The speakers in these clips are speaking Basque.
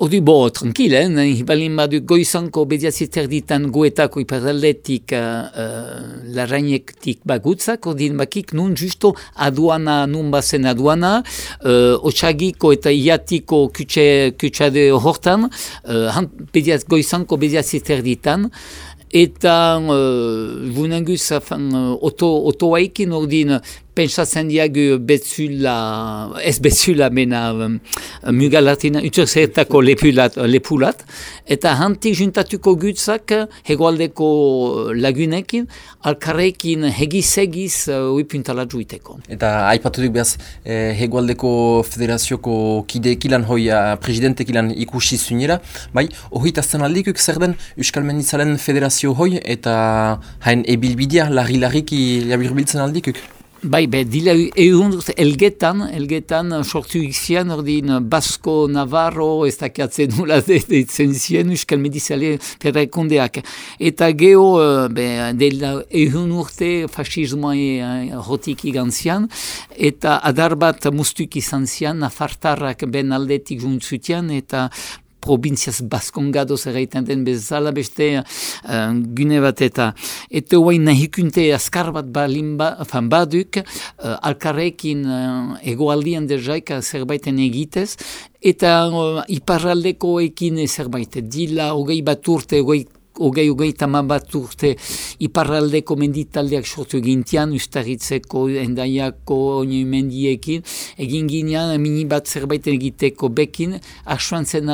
Odi bo, tranquilen, eh? balin badu goizanko bediaziz erditan goetako iparaldetik uh, uh, larrainektik bagutzak, odin bakik nun justo aduana, nun bazen aduana, uh, otxagiko eta iatiko kutxe, kutxade hortan, uh, bediaz, goizanko bediaziz erditan, eta uh, vunanguz uh, oto, otoaikin ordin pentsatzen diagu betzula, ez betzula mena um, mugalatina, utzerzetako lepulat, lepulat, eta hantik juntatuko gutzak hegoaldeko lagunekin, alkarrekin hegiz-hegiz uh, uipuntala juiteko. Eta aipatudik behaz, eh, hegoaldeko federazioko kideek ilan hoi uh, presidentek ilan ikusi zuinera, bai, hori tazten aldikuk zer den Euskal federazio hoi eta hain ebilbidea larri-larriki jabilbiltzen aldikuk? Bai, be, dila egun elgetan, elgetan sortu izian, ordin Basko, Navarro, ez dakiatzen nula deitzen zien, Euskal Medizale perrekondeak. Eta geho, eh, be, dela egun urte fascismoa e, hotik igantzian, eta adar bat mustuk izan zian, Nafartarrak ben aldetik juntzutian, eta provinziaz baskongado zerreiten den bezala beste uh, gune bat eta eta guai nahikunte askar bat ba, baduk uh, alkarrekin uh, egoaldian derzaik zerbaiten egitez eta uh, iparraldeko ekin zerbait dila hogei bat urte hogei hogei hogei taman bat urte iparraldeko menditaldeak sortu gintian, ustaritzeko, endaiako, onioi mendiekin, egin ginean, mini bat zerbait egiteko bekin, asuan zen.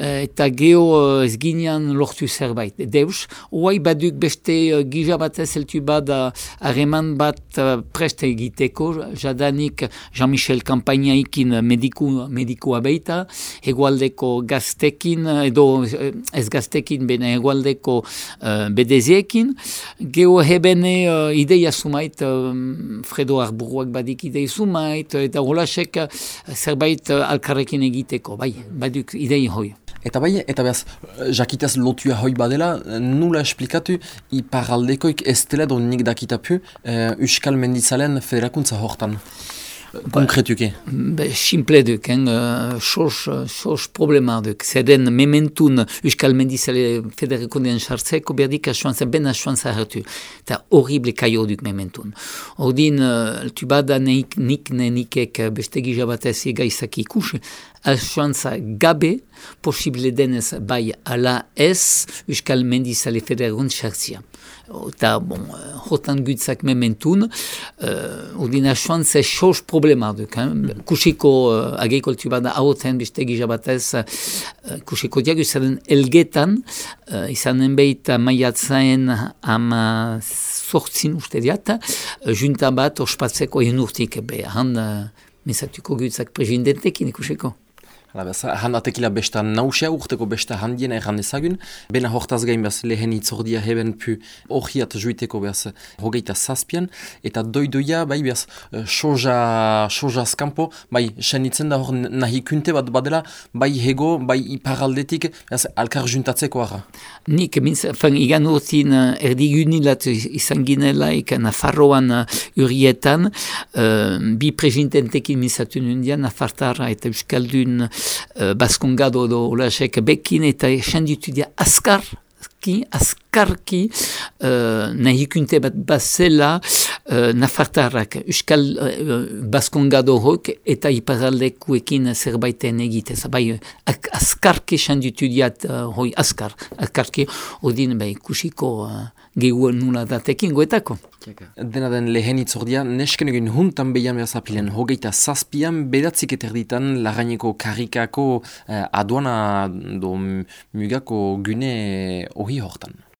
Eh, eta geho eh, ez ginean lortu zerbait. Deus, oai baduk beste uh, gija bat ezeltu bat hareman bat preste egiteko, jadanik Jean-Michel Kampainaikin mediku, medikua beita, egualdeko gaztekin, edo ez gaztekin, bena egualdeko uh, bedeziekin, geho hebene uh, ideia sumait, Fredo Arburuak badik ideia sumait, eta holasek zerbait alkarrekin egiteko, bai, baduk idei hoi. Eta bai, eta behaz, jakitaz lotua hoi badela, nula esplikatu iparaldekoik ez dela do nik dakitapu uh, Euskal Mendizalen federakuntza hortan. Konkretuke? Be, simple duk, hein, uh, sos, sos problema duk. Zerden mementun Euskal Mendizale federakundean sartzeko berdik asuantza, ben asuantza hartu. Eta horrible kaio duk mementun. Ordin, uh, tu bada nik, ne nikek beste gizabatez egaizak ikus, asuantza gabe, posible denez bai ala ez Euskal Mendizale Federerun sartzia. Eta, bon, hotan gutzak mementun, uh, ordina soan ze sos problema duk. Mm. Kusiko uh, ageikoltu bada hauten beste gizabatez, uh, kusiko diagu zaren elgetan, uh, izanen behita maiatzaen ama sortzin uste diat, uh, junta bat ospatzeko egin urtik, behan, uh, mesatuko gutzak prezidentekin ikusiko. Han atekila besta nausia urteko besta handiena erran ezagun. Bena hortaz gain behaz lehen itzordia heben pu horiat juiteko behaz hogeita zazpian. Eta doidoia bai behaz soja, soja skampo, bai senitzen da hor nahi kunte bat badela, bai hego, bai iparaldetik behaz alkar juntatzeko ara. Nik, minz, fan, igan urtin erdi gunilat izan ginela ikan Nafarroan urietan, uh, bi prezintentekin mizatu nundian, Nafartara eta Euskaldun uh, baskongado do olasek bekin eta esan ditu dia askar, ki, askarki uh, nahi ikunte bat bazela uh, nafartarrak euskal uh, baskongado hok eta iparaldekuekin zerbaiten egitez. Bai, ak, askarki esan ditu diat uh, hoi askar, askarki odin bai kusiko uh, gehu nula datekin goetako. Dena den lehen itzordia, nesken egin huntan behian behar zapilen, hogeita zazpian bedatzik eterditan lagaineko karikako eh, aduana do mugako gune hori hortan.